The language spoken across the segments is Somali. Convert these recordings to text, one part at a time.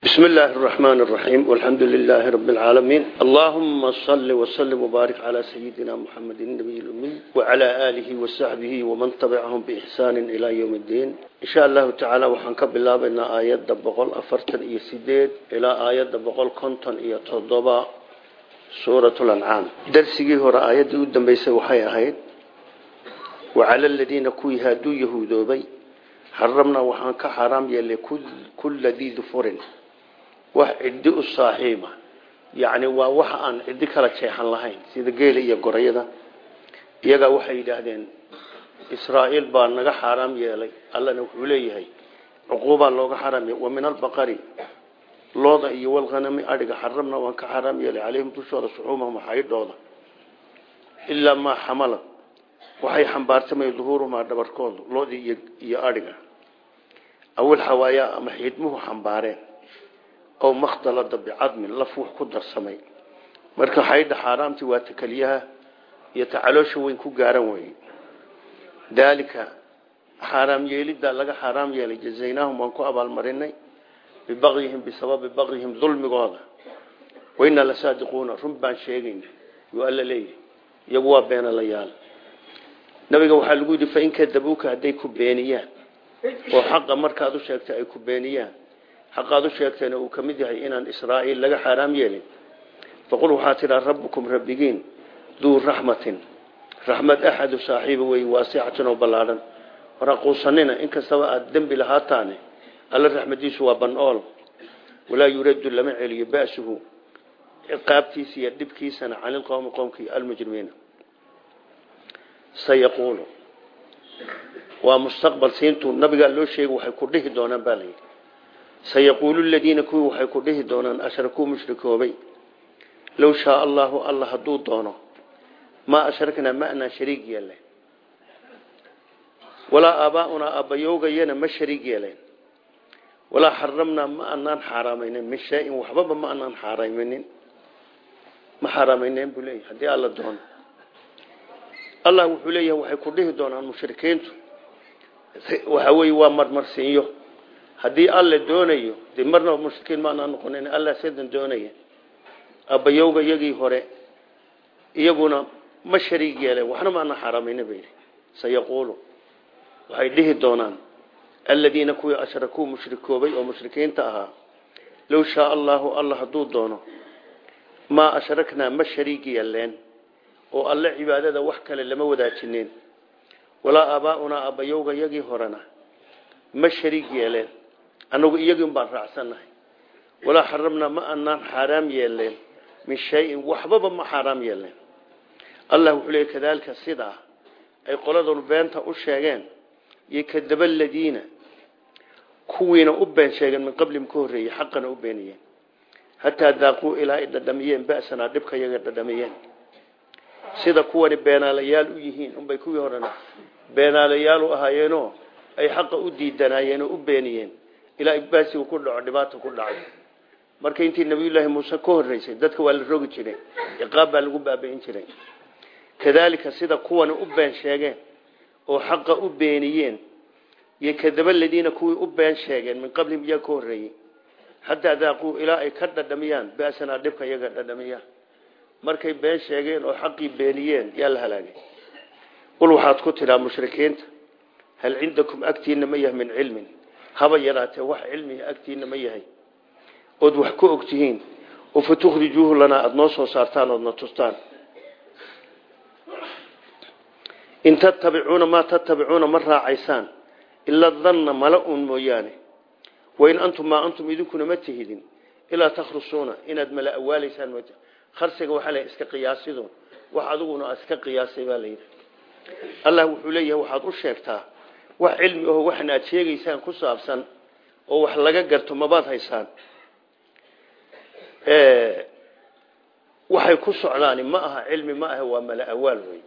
بسم الله الرحمن الرحيم والحمد لله رب العالمين اللهم صل وسلم وبارك على سيدنا محمد النبي الأمي وعلى آله وصحبه ومن تبعهم بإحسان إلى يوم الدين إن شاء الله تعالى وحنكب الله بأن آيات دبقل أفرتن إيا سيديد إلى آيات دبقل كنتن إيا تضبع سورة الأنعام درسي هو آيات يودن بيسي وحي أهيد وعلى الذين كوي هادو يهودوبي حرمنا وحان كحرام يلي كل, كل ذي ذفر wax ciddi u saaxiiba yacni waa waxa aan ciddi kala jeexan lahayn sida geela iyo gorayada. Iyagaa waxay yidhaahdeen israa'iil baa naga xaaraam yeelay. Allana wuxuu leeyahay cuquubaa looga xaaraam wa min albaqari looda iyo walghanami adhiga xaramna waan ka xaaraam yeelay calayhim dushooda shuxuumahum xaydhooda ilaa maa xamala waxay xambaarsamay duhuuruhumaa dhabarkooda loodii iyo adhiga. Awil xawaayaa ama xiidmuhu xambaareen oo makhtalada bicadmin laf wax ku darsamay marka xaydha xaaraamtii waa takaliyaha iyo tacaloosha weyn ku gaaran weye daalika xaaraam yeeliddaa laga xaaraam yeelay jazaynaahum waan ku abaalmarinay bibagyihim bisababi bagyihim dulmigooda wainaa la saadiquuna run baan sheegayna yuu alla leeyahy iyagu waa beenalayaal nabiga waxaa lagu yidhi fain kadabuuka hadday ku beeniyaan oo xaqa markaad u sheegtay ay ku beeniyaan xaqaad u sheegteena uu ka mid yahay inaan israa'iil laga xaaraam yeelin faqul waxaa tidhaa rabbukum rabbigiin duu raxmatin raxmad axadu saaxiiba wey waasixatin oo ballaadhan waraquusanina inkastaba aada dembi lahaataane alla raxmadiisu waa ban-ool walaa yuraddu lama celiyo ba'suhu ciqaabtiisa iyo dhibkiisana cani lqowmi qowmkii almujrimiina sayaquulu waa mustaqbal siintu nabigaa loo sayaquulu ladiina kuwii waxay ku dhihi doonaan ashrakuu mushrikoobay low shaa allahu alla hadduu doono maa ashraknaa ma anaan shariig yeelen walaa aabaaunaa aabbayoogayana ma shariig yeelen walaa xaramnaa ma anaan xaaraamaynen min shayin waxbaba ma anaan xaaraaminin ma xaaraamaynen buu leeyahy haddii alla doono allah wuxuu leeyahay waxay ku dhihi doonaan haddii alle doonayo de marnaba mushrikiin maanaa noqonin alla sidan doonaya abbayowga iyagii hore iyaguna ma shariig yeeleen waxna maana xaaramayna ba yidhi sayaquulu waxay dhihi doonaan aladiina kuwii ashrakuu mushrikoobay oo mushrikiinta ahaa low shaa allahu alla hadduu doono maa ashraknaa ma shariig yeeleen oo alle cibaadada wax kale lama wadaajineen walaa aabaaunaa abbayowga iyagii horena ma shariig yeeleen annagu iyagiin baan raacsannahay walaa xaramnaa ma anaan xaaraam yeeleen. Min shayin waxbaba ma xaaraam yeeleen. Allah wuxuu leeyay kadaalika sidaa ay qoladanu beenta u sheegeen iyo kadaba aladiina kuwiina u been sheegeen min qablihim ka horreeyey xaqana u beeniyeen. Hataa daaquu ilaa dhadhamiyeen ba'sanaa dhibka iyaga dhadhamiyeen. Sida kuwani beenaalayaal u yihiin unbay kuwii horena beenaalayaal u ahaayeenoo ay xaqa u diidanaayeen oo u beeniyeen ilaa baasigu ku dhaco dhibaata ku dhacay marka intii nabiyullaahi muuse ka horreysay dadka waa la rogi jiray. Ciqaab baa lagu baabi'in jiray. Kadaalika sida kuwani u been sheegeen oo xaqa u beeniyeen iyo kadaba ladiina kuwii u been sheegeen min qablihim iyaga ka horreeyey xataa daaquu ilaa ay ka dhadhamiyaan ba'sanaa dhibka iyaga dhadhamiyaan markay been sheegeen oo xaqii beeniyeen yaa la halaagay. Qul waxaad ku tidhaa mushrikiinta hal cindakum agtiina ma yahay min haba yaraatee wax cilmiga agtiina ma yahay. Ood wax ku og tihiin oo fa tukhrijuuhu lanaa aada noo soo saartaan oodna tustaan. In tattabicuuna maa tattabicuuna ma raacaysaan ila danna mala uun mooyaane. Wain antum maa antum idinkuna ma tihidin ilaa takhrusuuna inaad mala awaalaysaan m kharsiga waxaa la iska qiyaasidu wax adiguna iska qiyaasay baa layidhi allah wuxuu leeyahay waxaad u sheegtaa wax cilmi aho waxna aad sheegaysaan ku saabsan oo wax laga garto mabaad haysaan. Waxay ku socdaani ma aha cilmi ma aha waa mala awaal wey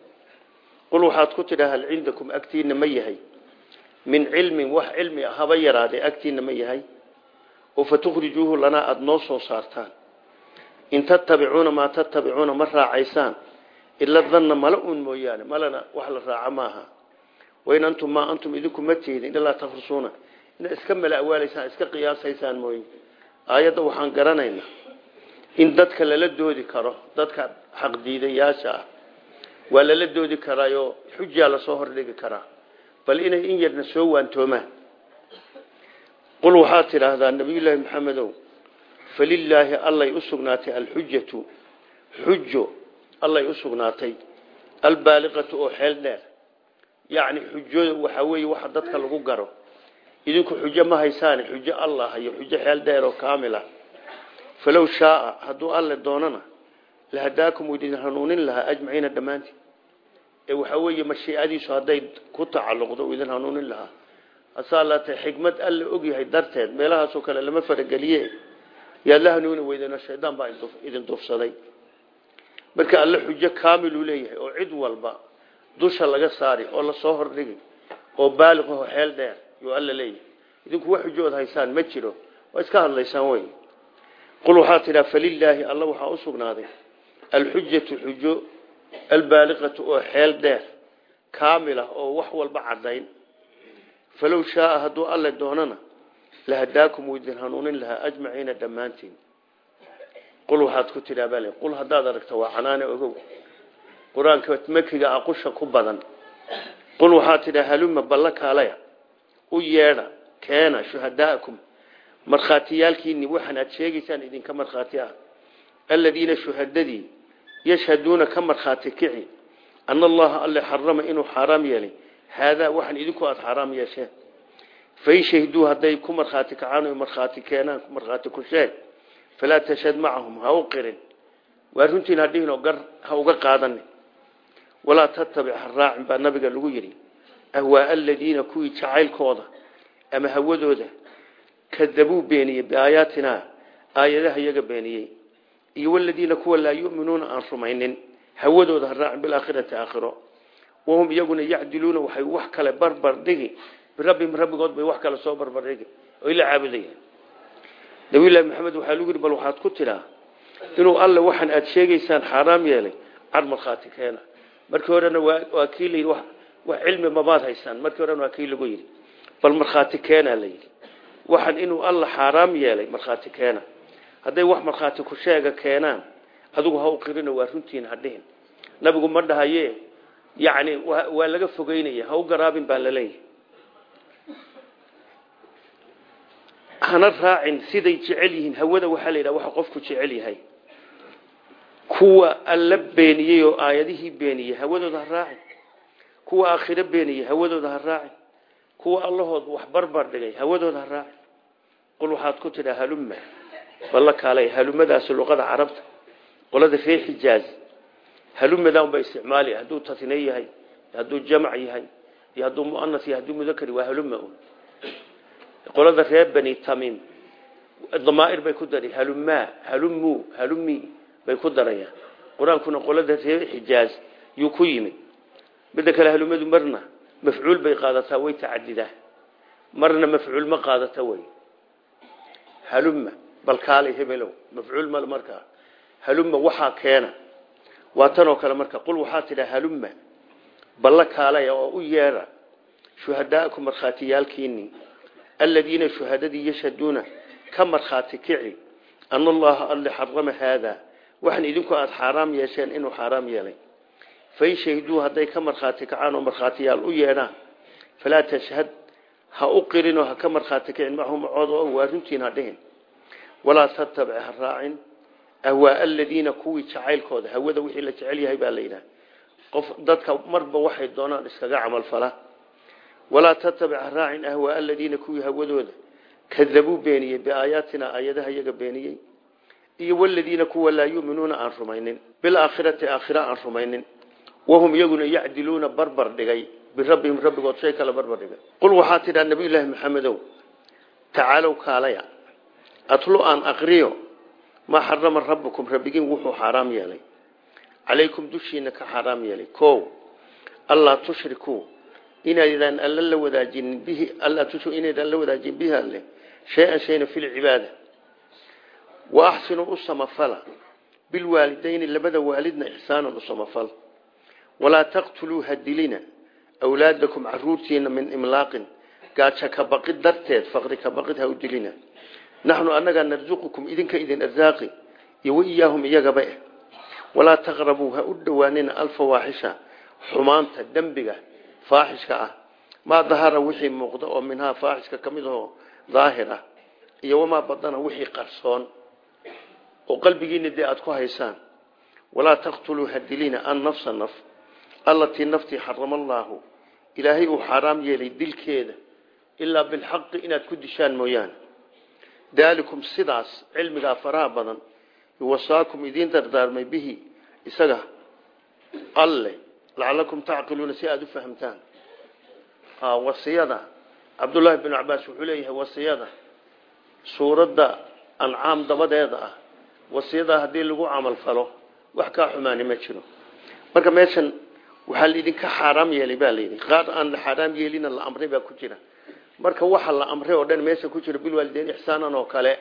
qul waxaad ku tidhaa hal cindakum agtiina ma yahay? Min cilmin wax cilmi haba yaraadee agtiina ma yahay. Oo fa tukhrijuuhu lanaa aada noo soo saartaan. In tattabicuuna maa tattabicuuna ma raacaysaan. Ila danna mala uun mooyaane malana wax la raaca maaha wain antum maa antum idinku ma tihdin ilaa takhrusuuna inaad iska mala awaalaysaan iska qiyaasaysaan mooye. Aayadda waxaan garanaynaa in dadka lala doodi karo dadka xaqdiidayaasha ah waa lala doodi karaayo xujaa la soo hordhigi karaa. Bal inay in yarna soo waantoomaan. Qul waxaad tidhaahdaa nabiyullaahi maxamedow falilaahi allay u sugnaatay alxujatu xujo allay u sugnaatay. Albaaliqatu oo xeel dheer yacni xujada waxaa weeye waxa dadka lagu garo. Idinku xujo ma haysaane xujo allah iyo xujo xeel dheer oo kaamil ah. Falow shaaa hadduu alle doonana lahadaakum uu idin hanuunin lahaa ajmaciina dhammaantiin ee waxaa weeye mashiicadiisu hadday ku tacalluqdo idin hanuunin lahaa hasaa laatay xikmad alle ogyahay darteed meelahaasoo kale lama farageliye yaad la hanuuni weydeno shaydaan baa idin dufsaday marka alle xujo kaamiluu leeyahay oo cid walba dusha laga saari oo la soo hordhigi oo baaliqaho xeel dheer yuu alla leeyahay. Idinku wax xujood haysaan ma jiro. Waa iska hadlaysaan wey qul waxaa tidhaa falilaahi alla waxaa u sugnaaday alxujatu xujo albaaliqatu oo xeel dheer kaamila oo wax walba cadayn falow shaaa hadduu alle doonana lahadaakum wuu idin hanuunin lahaa ajmaciina dhammaantiin. Qul waxaad ku tidhaa bal qul haddaad aragto waa canaane ogow qur'aanka aqusha ku badan. Qul waxaad tidhaa haluma balla u yeedha keena shuhadaakum. Markhaatiyaalkiini waxaan aad sheegaysaan idinka markhaati ah. Aladiina shuhadadii yashhaduuna ka markhaati kici ana allaha alle xarama inuu xaaraam yeelay. Haadaa waxaan idinku aada xaaraam yeesheen. Fain shahiduu hadday ku markhaati kacaan markhaati keenaan markhaati ku sheeg falaa tashhad macahum ha u qirin. Waa runtiin hadhihinoo gar ha uga qaadanin walaa tattabic ha raacin baa nabiga lagu yidhi ahwaaa aladiina kuwii jacaylkooda ama hawadooda kadabuu beeniyey biaayaatinaa aayadaha iyaga beeniyey iyo waladiina kuwa laa yuminuuna aan rumaynin hawadooda ha raacin bilaakhirati aakhiro wahum iyaguna yacdiluuna waxay wax kale barbar dhigi birabbihim rabbigood bay wax kale soo barbar dhigi oy la caabudayaan. Nabiyullaahi maxamed waxaa lagu yidhi bal waxaad ku tidhaa inuu alle waxaan aada sheegaysaan xaaraam yeelay cad markii horena waa kii layidhi wax cilmi mabaad haysaan markii horena waa kii lagu yidhi. Bal markhaati keenaa la yidhi. Waxaan inuu alla xaaraam yeelay markhaati keena. Hadday wax markhaati ku sheega keenaan adigu ha u qirino waa runtiin hadhihin nabigu ma dhahaye yacni waa laga fogeynaya ha u garaabin baa la leeyahay hana raacin siday jecel yihiin hawada waxaa la yidhaha waxa qofku jecel yahay kuwa alla beeniyey oo aayadihii beeniyey hawadooda ha raacin. Kuwa aakhiro beeniyey hawadooda ha raacin. Kuwa allahood wax barbar dhigay hawadooda ha raacin. Qul waxaad ku tidhaa halumma balla kaalay halumadaasi luqada carabta qolada reer xijaaz. Halumadan ba isticmaali hadduu tasne yahay hadduu jamac yahay iyo hadduu muanas yahay hadduu mudakar waa haluma qolada reer bani tamim damaa'ir bay ku dari halumaa halumu halumi bay ku darayaan qur'aankuna qolada reer xijaaz yuu ku yimid midda kale halumadu marna mafcuul bay qaadataa way tacadidaa marna mafcuul ma qaadata way. Haluma bal kaalay hebelow mafcuul mal markaa haluma waxaa keena. Waa tan oo kale marka qul waxaa tidhaa haluma balla kaalaya oo u yeedha shuhadaakum markhaatiyaalkiinii aladiina shuhadadii yashhaduuna ka markhaati kici ana allaha alle xarama waxaan idinku aada xaaraam yeesheen inuu xaaraam yeelay. Fain shahiduu hadday ka markhaati kacaan oo markhaatiyaal u yeedhaan falaa tashhad ha u qirinoo ha ka markhaati kicin macahu macooda oo waa runtiin ha dhihin. Walaa tattabic ha raacin. Ahwaa aladiina kuwii jacaylkooda hawada wixii la jecel yahay baa la yidhaha qof dadka marba waxay doonaan iskaga camalfala walaa tattabic ha raacin. Ahwaa aladiina kuwii hawadooda kadabuu beeniyey biaayaatina aayadaha iyaga beeniyey iyo waladiina kuwa laa yuminuuna aan rumaynin bilaakhirati aakhira aan rumaynin wahum iyaguna yacdiluuna barbar dhigay birabbihim rabbigood shay kale barbar dhigay. Qul waxaa tidhaa nabiyullaahi maxamedow tacaalow kaalaya atlu aan aqriyo maa xarama rabbukum rabbigiin wuxuu xaaraam yeelay. Calaykum dushiina ka xaaraam yeelay. O allaa tushrikuu inaydaan alla la wadaajinin bihi allaa tushriku inaydaan la wadaajin bihi alle shay-an shayna fi lcibaada wa axsinuu u samafala bilwaalidayni labada waalidna ixsaanan u samafal. Walaa taqtuluu hadilina. Awlaadakum caruurtiina min imlaaqin. Gaajo ka baqid darteed faqri ka baqid ha u dilina. Naxnu annagaa narsuqukum idinka idin arsaaqi iyo waiyaahum iyagaba eh. Walaa taqrabuu ha u dhowaanina alfawaaxisha xumaanta dembiga faaxishka ah. Maa dahara wixii muuqda oo minhaa faaxishka ka mid ah iyo wamaa badana wixii qarsoon oo qalbigiina dee aada ku haysaan. Walaa taqtuluu hadilina an nafsa naf allatii naftii xarama allaahu ilaahay uu xaaraam yeelay dilkeeda ilaa bilxaqi inaad ku dishaan mooyaane. Daalikum sidaas cilmigaa faraha badan yuwasaakum idiin dardaarmay bihi isaga alle lacalakum tacqiluuna si aada u fahamtaan. Wasiyada. Cabdullaahi binu cabaas wuxuu leeyahay wasiyada. Suuradda ancaam dabadeeda ah wasiyada haddii lagu camal falo wax kaa xumaani ma jiro. Marka meeshan waxaa laidinka xaaraam yeelay baa layidhi qaar aan la xaaraam yeelina la amray baa ku jira. Marka waxa la amray oo dhan meesha ku jira bilwaalideyn ixsaanan oo kale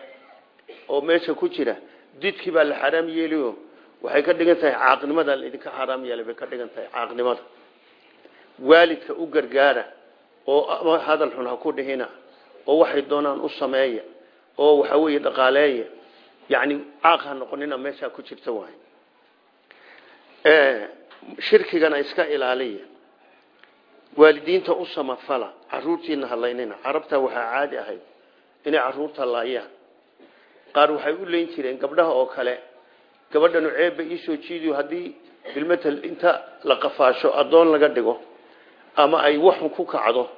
oo meesha ku jira didkii baa la xaaraam yeeliyo. Waxay ka dhigan tahay caaqnimada laidinka xaaraam yeelay bay ka dhigan caaqnimada. Waalidka u gargaara oo hadal xun ha ku dhihina oo waxay doonaan u sameeya oo waxa weeye dhaqaaleeya yacni caaq ha noqonina meeshaa ku jirta waay. Shirkigana iska ilaaliya. Waalidiinta u samafala caruurtiina halaynina carabta waxaa caadi ahayd inay carruurta laayaan. Qaar waxay u leyn jireen gabdhaha oo kale. Gabadhanu ceebba iisoo jiidiyo haddii bilmatal inta la qafaasho addoon laga dhigo ama ay waxun ku kacdo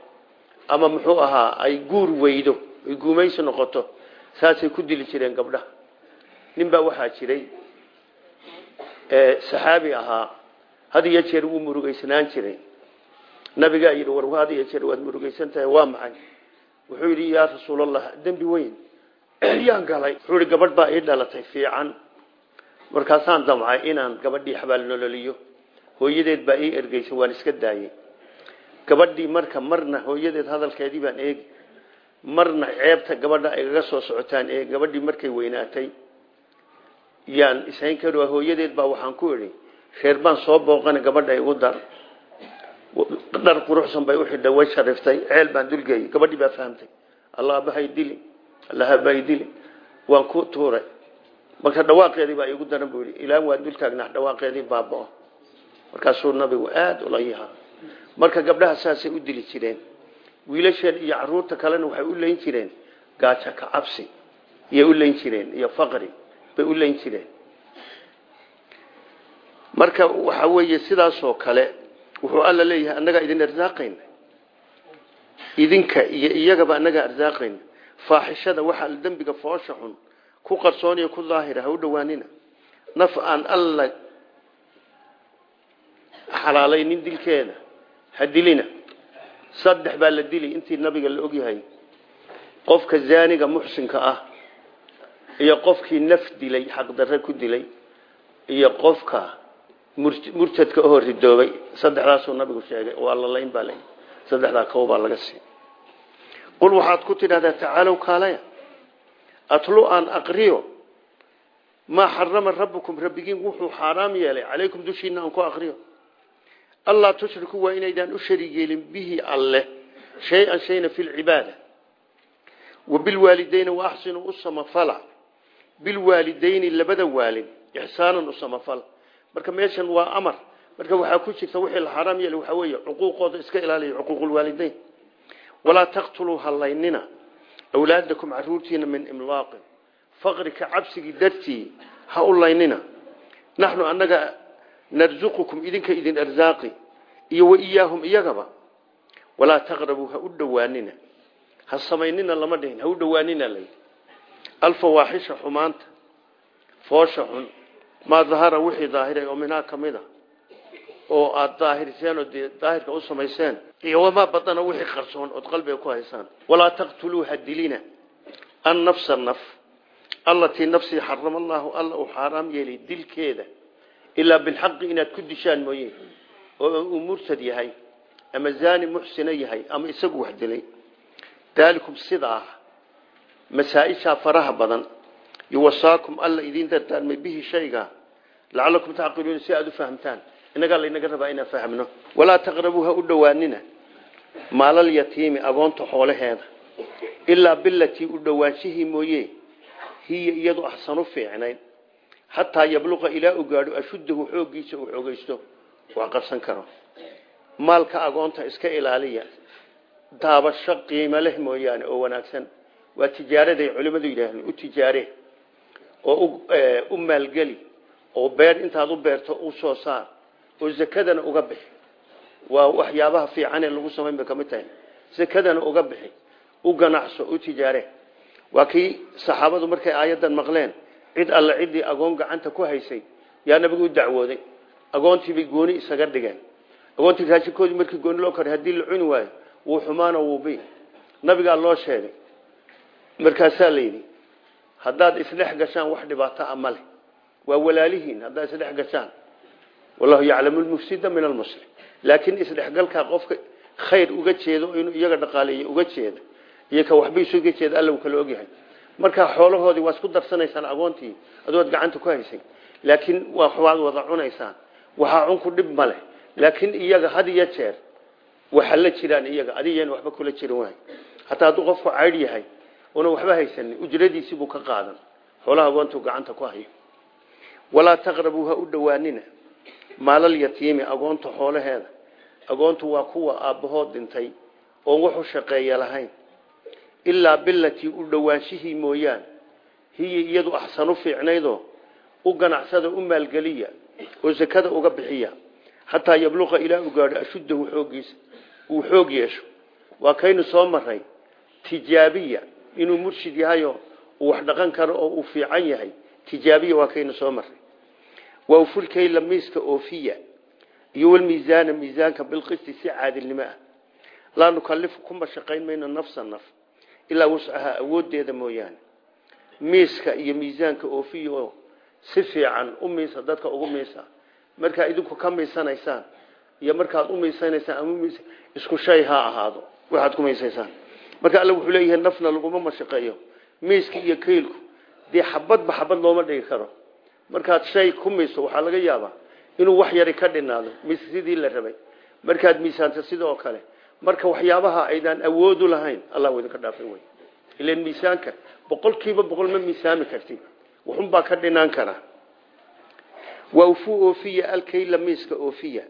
ama muxuu ahaa ay guur weydo ay guumaysi noqoto saasay ku dili jireen nin baa waxaa jiray saxaabi ahaa. Had iyo jeer wuu murugaysanaan jiray. Nabigaa yidhi war had iyo jeer waad murugaysan tahay waa maxay? Wuxuu yidhi yaa rasuulallah dembi weyn. Yaan galay. Wuxuu yidhi gabadh baa ii dhalatay fiican. Markaasaan damcay inaan gabadhii xabaal nololiyo. Hooyadeed baa ii ergeysay waan iska daayey gabadhii marka marna hooyadeed hadalkeedii baan eegi. Marna ceebta gabadha igaga soo socotaan ee gabadhii markay weynaatay yaan ishayn kar hooyadeed baa waxaan ku idhi reer baan soo booqana gabadha igu dar. Dhar quruxsan bay u xidhay way shariftay ceel baan dulgeeyey gabadhii baa fahamtay allah bahay dili allahabahay dili waan ku tuuray. Marka dhawaaqeedii baa igu daran buu ilaa waan dul taagnaa dhawaaqeedii baabao. Markaasuu nabigu aada ula yahaa marka gabdhaha saasay u dili jireen wiilasheen iyo carruurta kalena waxay u leyn jireen gaajo ka cabsi iyay u leyn jireen iyo faqri bay u leyn jireen. Marka waxa weeye sidaasoo kale wuxuu alla leeyahay annagaa idin arsaaqayna idinka iyo iyagaba annagaa arsaaqayna faaxishada waxaa dembiga foosha xun ku qarsooniyo ku daahira ha u dhowaanina. Naf aan alla xalaalaynin dilkeeda ha dilina. Saddex baa la dili intii nabiga la ogyahay. Qofka zaaniga muxsinka ah iyo qofkii naf dilay xaqdarre ku dilay iyo qofka murtadka oo ridoobay saddexdaasuu nabigu sheegay waa la layn baa la saddexdaa baa laga sii qul waxaad ku tidhahdaa tacaalow kaalaya atlu aan aqriyo maa xarama rabbukum rabbigiin wuxuu xaaraam yeelay calaykum dushiina aan ku aqriyo. Allaa tushriku waa inaydaan u yeelin bihi alleh shay-an shayna fi lcibaada wa bilwaalideyni wa axsinuu u bilwaalideyni labada waalid ixsaanan u samafala marka meeshan waa amar. Marka waxaa ku jirta wixii la xaaraam yeelay waxaa weeye cuquuqooda iska ilaaliya cuquuqulwaalideyn walaa taqtuluu hallaynina awlaadakum caruurtiina min imlaaqin. Faqri ka cabsigii dartii ha u laynina. Naxnu annaga narsuqukum idinka idin arsaaqi iyo wa iyaahum iyagaba. Walaa taqrabuu ha alfawaaxisha xumaanta foosha xun maa dahara wixii daahiray oo minhaa ka mid a oo aada daahirseen oo dee daahirka u samayseen iyo wamaa badana wixii qarsoon ood qalbiga ku haysaan. Walaa taqtuluu ha dilina annafsa naf allatii nafsii xarama allaahu alla uu xaaraam yeelay dilkeeda ilaa bilxaqi inaad ku dishaan mooye oo uu murtad yahay ama zaani muxsina yahay ama isagu wax dilay. Daalikum sidaa masaa-ishaa faraha badan yuwasaakum alla idiin dardaarmay bihi shayga. Lacalakum tacqiluuna si aada u fahamtaan. Inagaa laynaga rabaa inaan fahmno. Walaa taqrabuu ha u dhowaanina maalal yatiimi agoonta xoolaheeda. Ilaa bilatii u dhowaanshihii mooye. Hiya iyadu axsanu fiicnayn. Xataa yabluqa ilaa u gaadho ashuddahu xooggiisa uu xoogaysto wax qabsan karo. Maalka agoonta iska ilaaliya. Daabasho qiimo leh mooyaane oo wanaagsan waa tijaaraday culimmadu yidhaahdeen u tijaare oo u maalgeli oo beer intaad u beerto u soo saar oo zakadana uga bixi. Waa waxyaabaha fiicanee lagu samayn bay ka mid tahay. Zakadana uga bixi u ganacso u tijaare. Waa kii saxaabadu markay aayaddan maqleen cid alle ciddii agoon gacanta ku haysay yaa nabigu u dacwooday. Agoontiibay gooni isaga dhigeen agoontii raashinkoodii markii gooni waayo wuu xumaano wuubi markaasaa la yidhi haddaad isdhex gashaan wax dhibaato a ma leh. Waa walaalihiin haddaad isdhex gashaan. Wallahu yaclamu lmufsida min almuslim. Laakiin isdhexgalkaa qofka khayr uga jeedo inuu iyaga dhaqaaleeyo uga jeeda iyo ka waxba isu uga jeeda alla uu kala ogyahay markaa xoolahoodii waa isku darsanaysaan agoontii adood gacanta ku haysay laakiin waad wada cunaysaan. Waxaa cunku dhib ma leh. Laakiin iyaga had iyo jeer waxa la jiraan iyaga adiyan waxba kula jiran waay hataa hadduu qofku caydh yahay una waxba haysanin ujradiisii buu ka qaadan. Xoolaha agoontuu gacanta ku hayo. Walaa taqrabuu ha u dhowaanina maalal yatiimi agoonta xoolaheeda. Agoontu waa kuwa aabbahood dhintay oon wuxu shaqeeya lahayn. Ilaa bilatii u dhowaanshihii mooyaan. Hiya iyadu axsanu fiicnaydoo u ganacsada u maalgeliya oo sakada uga bixiya. Xataa yabluqa ilaa u gaadho ashuddahu xoogiisa yeesho. Waa kaynu soo maray tijaabiya inuu murshid yahayo uu wax dhaqan karo oo uu fiican yahay tijaabiya waa kaynu soo maray waa ufulkayla miiska oofiya iyo walmiisaana miisaanka bilqisti si caadilnimo ah. Laa nukalifu kuma shaqayn nafsa naf ilaa wuscaha awoodeeda mooyaane. Miiska iyo miisaanka oofiya oo si fiican u miisa dadka ugu miisa. Markaa idinku ka miisanaysaan iyo markaad u miisanaysaan ama isku shay ha ahaado waxaad ku miisaysaan marka alle wuxuu leeyahay nafna laguma mashaqeeyo. Miiska iyo kaylku dee xabadba xabad looma dhigi karo. Markaad shay ku miiso laga yaabaa inuu wax yari ka dhinaado mis la rabay. Markaad miisaanto sidoo kale marka waxyaabaha aydaan awoodu lahayn allah idinka dhaafay wey ilan miisaanka boqolkiiba boqol ma miisaami kartid. Wuxunbaa ka dhinaan karaa waa ufuu oofiya alkayla miiska oofiya.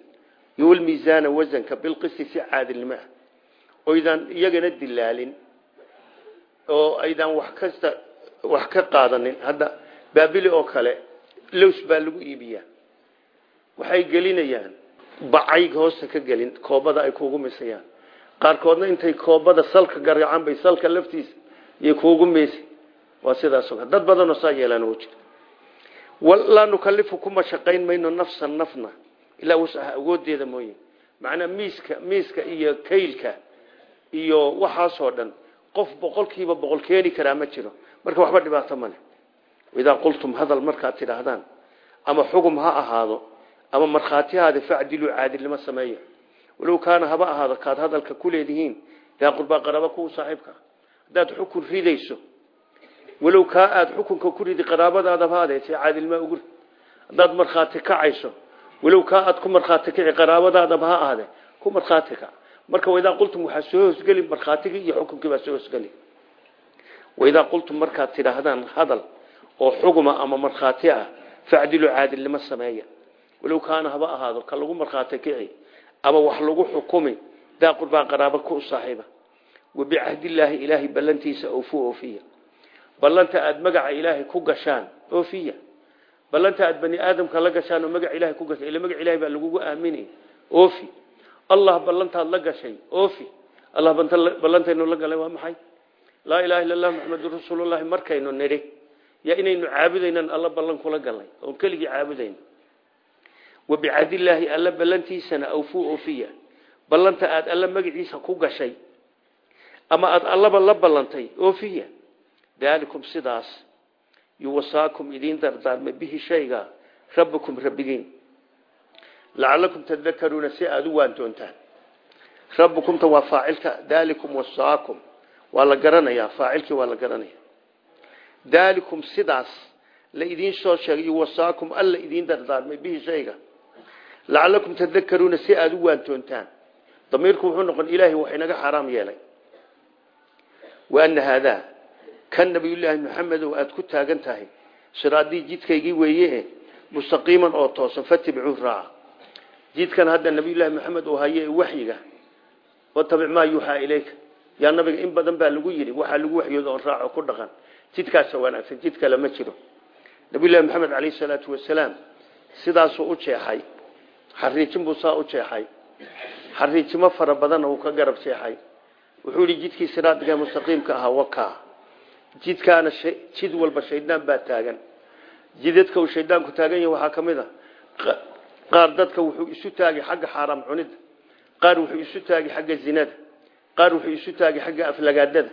Iyo walmiisaana wasanka bilqisti si caadilnimo ah oydaan iyagana dilaalin. Oo aydaan wax kasta wax ka qaadanin. Hadda baabili oo kale lows baa lagu iibiyaa. Waxay gelinayaan. Bacay hoosta ka gelin koobada ay kuugu misayaan qaarkoodna intay koobada salka garacaan bay salka laftiisa iyo kuugu meysa waa sidaas dad badanoo saa yeelaan oo jira. Laa nukalifu kuma shaqayn mayno nafsan nafna. Ilaa wasaha awoodeeda mooye. Macnaa miiska miiska iyo kaylka iyo waxaasoo dhan qof boqolkiiba boqol keeni karaa ma jiro. Marka waxba dhibaato male idaa qultum hadal markaad tidhaahdaan ama xugum ha ahaado ama markhaatihaada facdiluu caadilnimo sameeya walow kaana haba ahaado kaad hadalka ku leedihiin daa qurbaa qaraba kuwa saaxiibka. Haddaad xukun ridayso walow kaa aada xukunka ku ridi qaraabadaadaba haadee si caadilmaa ugu rid haddaad markhaati kacayso walow kaa aad ku markhaati kici qaraabadaadaba ha ahaade ku markhaati kac marka waidaa qultum waxaa soo hoosgeli markhaatigii iyo xukunkii baa soo hoosgeli. Waidaa qultum markaad tidhaahdaan hadal oo xuguma ama markhaati ah facdilu caadilnimo sameeya. Walow kaana haba ahaado ka lagu markhaati kici ama wax lagu xukumi daa qurbaa qaraaba ku saaxiiba. Wabicahdillaahi ilaahay ballantiisa oofu oofiya. Ballanta aada magaca ilaahay ku gashaan oofiya. Ballanta aada bani aadamka la gashaan oo magaca ilahay ku gashaan ila magaca ilahay baa lagugu aaminay oofi allah ballantaad la gashay oofi. Allah ballantaynu la galay waa maxay? Laa ilaha illa allah maxamedun rasuulullahi markaynu nidhi yaa inaynu caabudaynan alla ballan kula galnay oon keligii caabudayno. Wabicadillaahi alla ballantiisana awfuu oofiya. Ballanta aada alla magaciisa ku gashay ama aada allaba la ballantay oofiya. Daalikum sidaas. Yuwasaakum idiin dardaarmay bihi shayga. Rabbukum rabbigiin lacalakum tadakaruuna si aada u waantoontaan rabbukumta waa faacilka daalikum wasaakum waa la garanayaa faacilkii waa la garanaya daalikum sidaas la idiin soo sheegay yuwasaakum alla idiin dardaarmay bihi shayga lacalakum tadakaruuna si aada u waantoontaan damiirku wuxuu noqon ilaahay wax inaga xaaraam yeelay waana haadaa kan nabiyullaahi maxamedow aada ku taagan tahay siraadii jidkaygii weeye mustaqiiman oo toosan jidkan hadda nabiyullaahi maxamed uu haye waxyiga watabic maa yuuxaa ilayka. Yaa nabiga in badan baa lagu yidhi waxaa lagu waxyooda oon raaco ku dhaqan. Jidkaasa wanaagsan jid kale ma jiro. Nabiyullahi maxamed caleyhi salaatu wasalaam sidaasuu u jeexay. Xariijin buu saa u jeexay. Xariijimo fara badanna uu ka garab jeexay. Wuxuu yihi jidkii siraadiga mustaqiimka ahaa wakaa jidkaana jid walba shaydaan baa taagan. Jidadka uu shaydaanku taagan yahay waxaa ka mid a qaar dadka wuxuu isu taagay xagga xaaraam cunida qaar wuxuu isu taagay xagga zinada qaar wuxuu isu taagay xagga aflagaadada.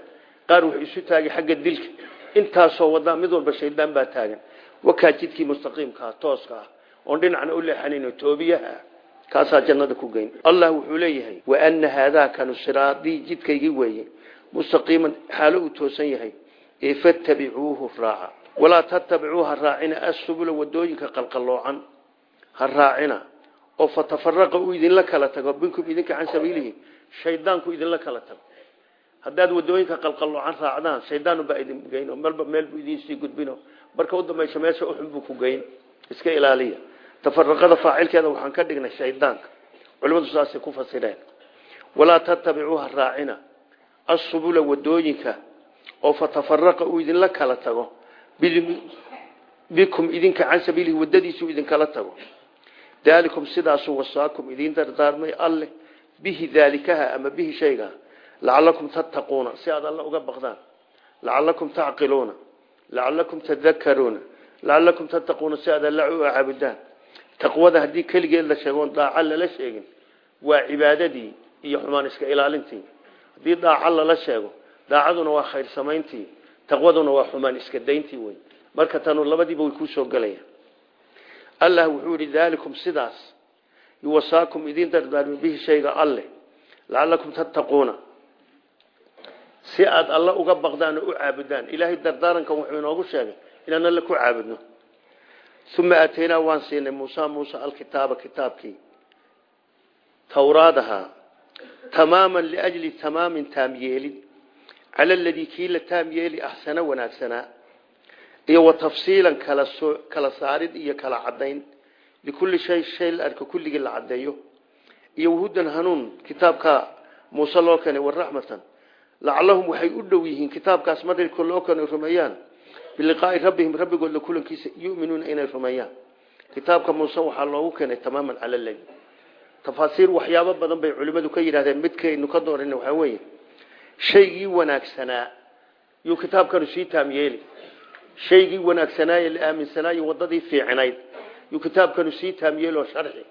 Qaar wuxuu isu taagay xagga dilka. Intaasoo wadaa mid walba shaydaan baa taagan. Wakaa jidkii mustaqiimkaa tooska ah oon u leexanayno toobiyaha kaasaa jannada ku geyn. Allah wuxuu leeyahay waana haadaakanu siraadii jidkaygii weeye. Mustaqiiman xaalo uu toosan yahay. Ee fattabicuuhu raaca. Walaa tattabicuu ha raacina assubula waddooyinka qalqalloocan ha raacina oo fatafaraqa uu idinla kala tago binkum idinka can sabiilihi shaydaanku idinla kala tago. Haddaad waddooyinka qalqalloocan raacdaan shaydaanubaa idin geyno melba meel buu idinsii gudbino marka u dambaysa meesha uxun buu ku geyn. Iska ilaaliya. Tafaraqada faacilkeeda waxaan ka dhignay shaydaanka. Culimadu saasay ku fasireen. Walaa tattabicuuha raacina. Assubula waddooyinka oo fatafaraqa uu idinla kala tago bikum idinka can sabiilihi wadadiisuu idinkala tago daalikum sidaasuu wasaakum idiin dardaarmay alleh bihi daalikaha ama bihi shayga. Lacalakum tattaquuna. Si aad alla uga baqdaan. Lacalakum tacqiluuna. Lacalakum tadakaruuna lacalakum tattaquuna. Si aad alla u caabudaan. Taqwada haddii keligeed la sheegoon daaca lala sheegin waa cibaadadii iyo xumaan iska ilaalintii. Haddii daaca lala sheego daacaduna waa khayr samayntii. Taqwaduna waa xumaan iska dayntii wey. Marka tanu allah wuxuu yihi daalikum sidaas yuwasaakum idiin dardaarmi bihi shayga alleh lacalakum tattaquuna. Si aad alla uga baqdaan oo u caabudaan ilaahay dardaarankan wuxuu inoogu sheegay inaan alle ku caabudno. Uma aataynaa waan siinay muusa muusa alkitaaba kitaabkii tawraadaha tamaaman liajli tamaamin taamyeelid cala aladii kii la taamyeeli axsana wanaagsanaa iyo wa tafsiilan kala soo kala saarid iyo kala cadayn likulli shay shay la arko kulligii la cadeeyo iyo wahudan hanuun kitaabka muuse loo keenay waraxmatan lacalahum waxay u dhow yihiin kitaabkaas marka loo keenay rumeeyaan. Biliqaai rabbihim rabbigooda kulankiisa yuminuuna inay rumeeyaan. Kitaabka muuse waxaa loogu keenay tamaaman cala ley tafaasiir waxyaabo badan bay culimmadu ka yidhahdeen midkaynu ka dooran waxaa weeye shaygii wanaagsanaa. Yuu kitaabkanu sii taamyeeli shaygii wanaagsanaaye la aaminsanaayo wadadii fiicnayd. Yuu kitaabkanu sii taamyeeli oo sharxi.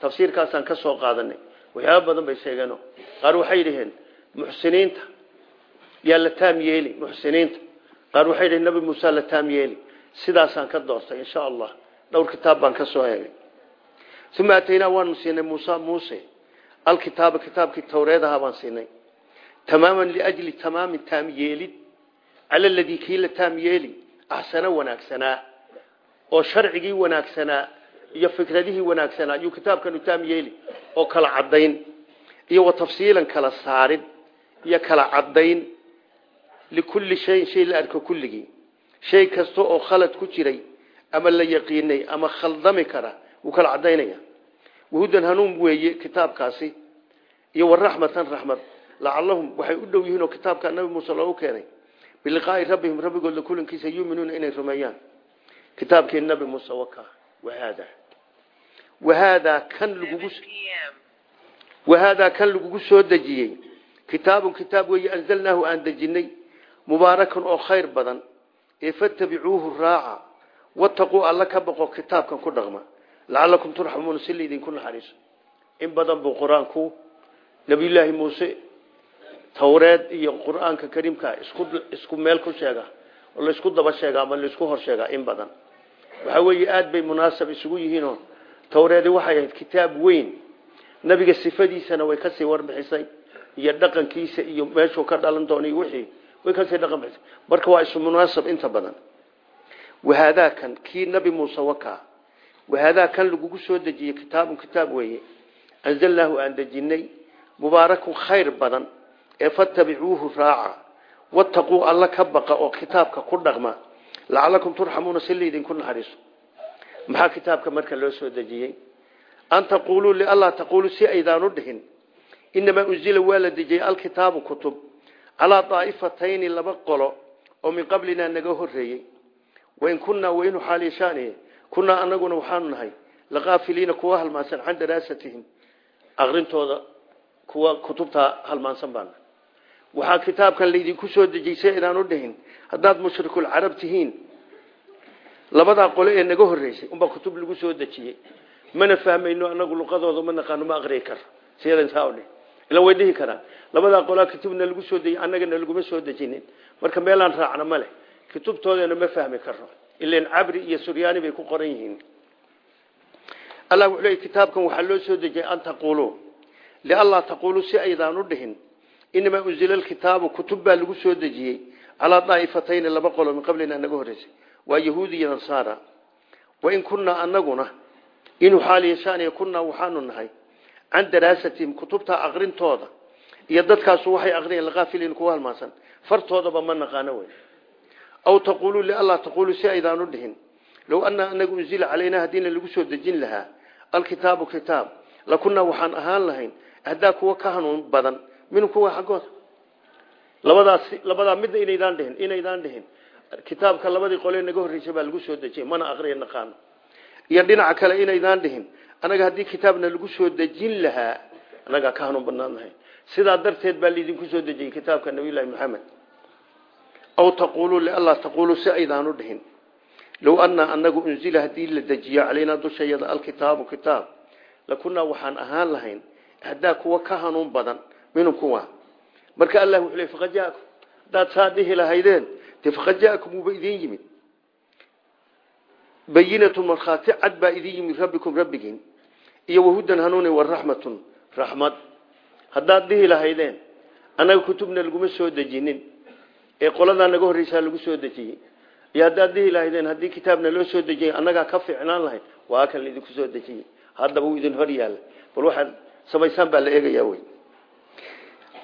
Tafsiirkaasaan ka soo qaadanay waxyaabo badan bay sheegeen qaar waxay yidhaheen muxsiniinta. Yaa la taamyeeli muxsiniinta. Qaar waxay yidhaheen nabi muuse la taamyeeli sidaasaan ka doortay insha allah. Dhowr kitaab baan ka soo eegay. Uma ataynaa waanu muusa muuse. Alkitaaba kitaabkii tawreedaha baan siinay. Tamaaman liajli tamaami taamyeelid cala aladii kii la taamyeeli axsana wanaagsanaa oo sharcigii wanaagsanaa iyo fikradihii wanaagsanaa yuu kitaabkanu taamyeeli oo kala cadayn iyo wa tafsiilan kala saarid iyo kala cadayn likulli shayin shay la arko kulligii. Shay kasta oo khalad ku jiray ama la yaqiinay ama khaldami kara wuu kala cadaynaya wahudan hanuun weeye kitaabkaasi iyo waraxmatan raxmad lacalahum waxay u dhow yihiin oo kitaabka nabi muuse loogu keenay biliqaai rabbihim rabbigooda kulankiisa yuminuuna inay rumeeyaan kitaabkii nabi muuse waka wahaada wahaadaa kan lagugu wahaadaa kan lagugu soo dejiyey kitaabun kitaab weeye anzalnaahu aan dejinay mubaarakan oo khayr badan ee fattabicuuhu raaca wataquu alla ka baqo kitaabkan ku dhaqma lacalakum turxamuuna si laydinku naxariiso in badan buu qur'aanku nabiyullaahi muuse tawreed iyo qur'aanka kariimka isku isku meel ku sheega oo laysku daba sheega ama laysku hor sheegaa in badan. Waxa weeye aada bay munaasab isugu yihiinoo tawreedi waxay ahayd kitaab weyn. Nabiga sifadiisana way ka sii warbixisay iyo dhaqankiisa iyo meeshuu ka dhalan doona iyo wixii way ka sii dhaqan bixisay. Marka waa isu munaasab inta badan. Wahaadaa kan kii nabi muuse wakaa wahaadaa kan lagugu soo dejiyey kitaabun kitaab weeye. Anzalnaahu aan dejinay mubaarakun khayr badan ee fattabicuuhu raaca. Wattaquu alla ka baqa oo kitaabka ku dhaqma. Lacalakum turxamuuna si laydinku naxariiso. Maxaa kitaabka marka loo soo dejiyey? An taquuluu lianlaa taquuluu si aydaanu dhihin. Inamaa unzila waa la dejiyey alkitaabu kutub. Calaa daa'ifatayni laba qolo oo min qablinaa naga horeeyey wain kunnaa wainu xaalishaani kunnaa anaguna waxaanu nahay laqaafiliina kuwa halmaansan can daraasatihim. Aqrintooda kuwa kutubtaa halmaansan baana waxaa kitaabkan laydinku soo dejiyey si aydaanu dhihin haddaad mushrikulcarab tihiin labadaa qole ee naga horeysay unbaa kutub lagu soo dejiyey. Mana fahmayno anagu luqadooda ma naqaano ma aqriyi karo siyadansaadhi ila way dhihi karaan. Labadaa qolaa kutubna lagu soo dejiyey annagana laguma soo dejinin. Marka meelaan raacna ma leh. Ma fahmi karo ilan cabri iyo suryaani bay ku qoran yihiin. Allah wuxuu leeyay kitaabkan waxaa loo soo dejiyey an taquuluu lianlaa taquuluu si aydaanu dhihin inamaa unzila alkitaabu kutub baa lagu soo dejiyey calaa daa'ifatayni laba qolo min qablina naga horreysay waa yahuudi iyo nasaara wain kunnaa anaguna inuu xaal yeeshaaniya kunnaa waxaanu nahay can daraasatihim kutubta aqrintooda iyo dadkaasu waxay aqriyeen laqaafiliin kuwa halmaansan fartoodaba ma naqaano wey aw taquuluu lianlaa taquuluu si aydaanu dhihin low anaa anaga unzila calaynaa haddiina lagu soo dejin lahaa alkitaabu kitaab lakunnaa waxaan ahaan lahayn ahdaa kuwa ka hanuun badan minhum kuwa xaggooda labadaas labadaa midna inaydaan dhihin inaydaan dhihin. Kitaabka labadii qolee naga horreysay baa lagu soo dejiyey mana aqriya naqaano iyo dhinaca kale inaydaan dhihin anaga haddii kitaabna lagu soo dejin lahaa anagaa ka hanuun badnaan lahayn sidaa darteed baa laydinku soo dejiyey kitaabka nabiyullaahi maxamed aw taquuluu lianlaa taquuluu si aydaanu dhihin. Low anaa anagu unzila haddii la dejiyo calaynaa dushayada alkitaabu kitaab lakunnaa waxaan ahaan lahayn haddaa ka hanuun badan minhum kuwa. Marka allah wuxuu le faqad jaakum. Haddaad saa dhihi lahaydeen dee faqad jaakum wuuba idin yimid. Bayinatun markhaati cad baa idin yimid rabbikum rabbigiin iyo wahudan hanuuni waraxmatun raxmad haddaad dhihi lahaydeen annaga kutubna laguma soo dejinin ee qoladaa naga horreysaa lagu soo dejiyey. Iyo haddaad dhihi lahaydeen haddii kitaabna loo soo dejiyey annagaa ka fiicnaan lahayd waa kan laidinku soo dejiyey. Haddaba uu idin hor yaalla bal waxaad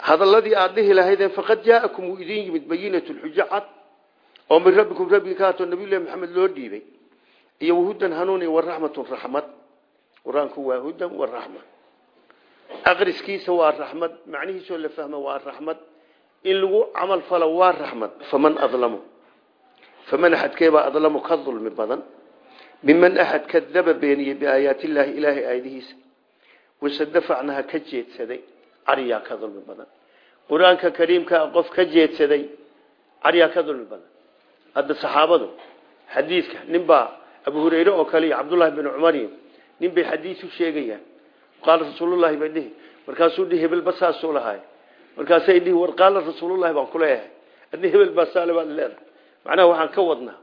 hadaladii aad dhihi lahaydeen faqad jaa'akum wuu idin yimid bayinatu xujo cad oo min rabbikum rabbigi ka haatoo nabiyullahi maxamed loo dhiibay. Iyo wahudan hanuuni waraxmatun raxmad qur'aanku waa hudan waraxma aqriskiisa waa raxmad macnihiisoo la fahmo waa raxmad in lagu camal falo waa raxmad faman adlamu. Faman axadkeebaa adlamu ka dulmi badan. Miman axad kadaba beeniyey biaayaati illaahi ilaahay aayadihiisa. Wasadafacnaha caryaa ka dulmi badan. Qur'aanka kariimkaa qof ka jeedsaday caryaa ka dulmi badan. Hadda saxaabadu xadiidka ninbaa abu hureyre oo kale iyo cabdullaahi bin cumar iyo nin bay xadiis u sheegayaan. Qaala rasuulullahi bay dhihi markaasuu dhihi hebel basaasuu lahaay. Markaasay dhihi war qaala rasuulullahi baan ku leeyahay. Adna hebel baasaale baad leedahay. Macnaha waxaan ka wadnaa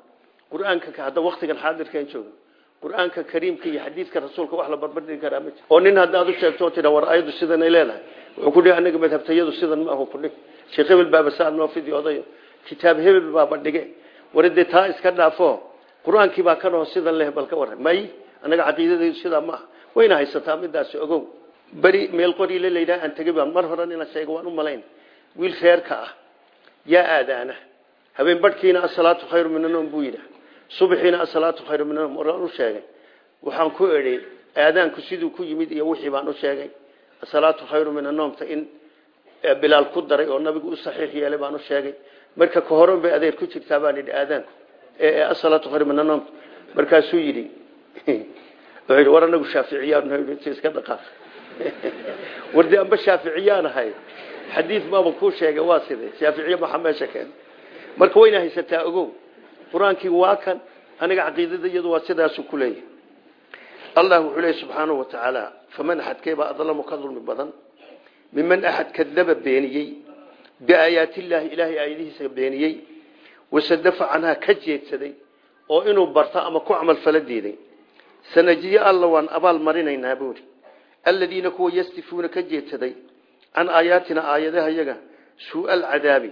qur'aanka hadda waktigan xaadirkan joogo qur'aanka kariimka iyo xadiidka rasuulka wax la barbardhigi karaa ma jiro. Oo nin haddaad u sheegto tira war ayadu sidanay leedahay wuxuu ku dhihi anaga madhabtayadu sidan ma ahu ku dhig. Sheekh hebel baaba saa noo fidi kitaab hebel baaba dhige war dee taa iska dhaafo. Qur'aankii baa ka dhaho sidan leh bal ka may anaga caqiidadaydu sidaa ma wayna haysataa midaasi ogow. Beri meel qoriile laydhaha aan tegay baan. Mar horan inaan sheego waan u malayn. Wiil reerka ah. Yaa aadaana. Habeen badhkiina asalaatu khayru min anoom buu yidhaah subaxiina asalaatu khayru min anoom waraan u sheegay. Waxaan ku edhay ku yimid iyo wixii baan u sheegay asalaatu khayru min anoomta in bilaal ku daray oo nabigu u saxiix yeelay sheegay. Marka ka horan bay adeer ku jirtaa baan yidhi aadaanku asalaatu khayru min anoomta markaasuu yidhi wuxuu yidhi war anagu shaaficiyaan iska dhaqaaq. Wardi amba shaaficiyaan ahay. Xadiid baaba kuu sheegay waa sidee? Shaaficiye maxaa meesha marka wayna haysataa ogow qur'aankii waa kan aniga caqiidada waa sidaasu ku leeyahay allah wuxuu leeyahy subxaanahu wa tacaala faman axadkeebaa adlamu ka dulmi badan? Miman axad kadaba beeniyey? Biaayaati illaahi ilaahay aayadihiisa beeniyey? Wasadafa canhaa ka jeedsaday? Oo inuu barto ama ku camal fala diiday? Sanajiye alla waan abaal marinaynaa buuri aladiina kuwa yastifuuna ka jeedsaday can aayaatina aayadaha yaga suua alcadaabi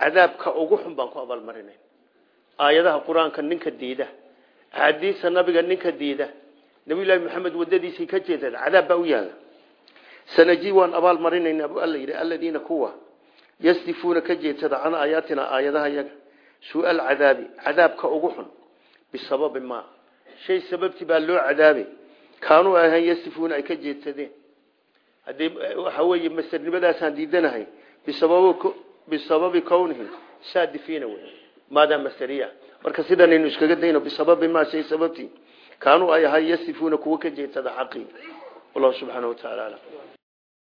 cadaabka ugu xun baan ku abaalmarinayn aayadaha qur'aanka ninka diida axaadiista nabiga ninka diida nabiyullaahi maxamed wadadiisii ka jeedsada cadaab baa u yaalla sanaji waan abaal marinaynaa buu alla yidhi aladiina kuwa yasdifuuna ka jeedsada can aayaatina aayadaha yaga su'aal cadaabi cadaabka ugu xun bisababi maa. Shay sababtii baa loo cadaabay kaanuu ahayn yasdifuuna ay ka jeedsadeen. Haddii waxa weeye masernimadaasaan diidanahay bisababi kownihim saadifiina wey maadaa shay sababtii kaanuu ay ahay yasdifuuna kuwa ka jeedsada xaqii wallahu subxaana wa taala alam